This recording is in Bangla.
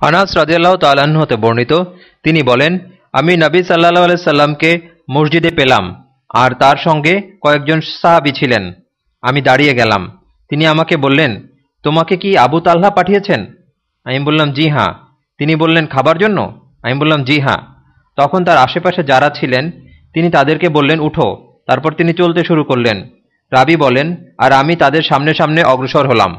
আনাস রাজিয়াল্লাহ তাল্লাহ্ন হতে বর্ণিত, তিনি বলেন, আমি নবী সাল্লাহ আলাইসাল্লামকে মসজিদে পেলাম, আর তার সঙ্গে কয়েকজন সাহাবি ছিলেন। আমি দাঁড়িয়ে গেলাম। তিনি আমাকে বললেন, তোমাকে কি আবু তাল্লাহ পাঠিয়েছেন? আমি বললাম, জি হ্যাঁ। তিনি বললেন, খাবার জন্য? আমি বললাম, জি হ্যাঁ। তখন তার আশেপাশে যারা ছিলেন, তিনি তাদেরকে বললেন, উঠো। তারপর তিনি চলতে শুরু করলেন। রাবি বলেন, আর আমি তাদের সামনে সামনে অগ্রসর হলাম।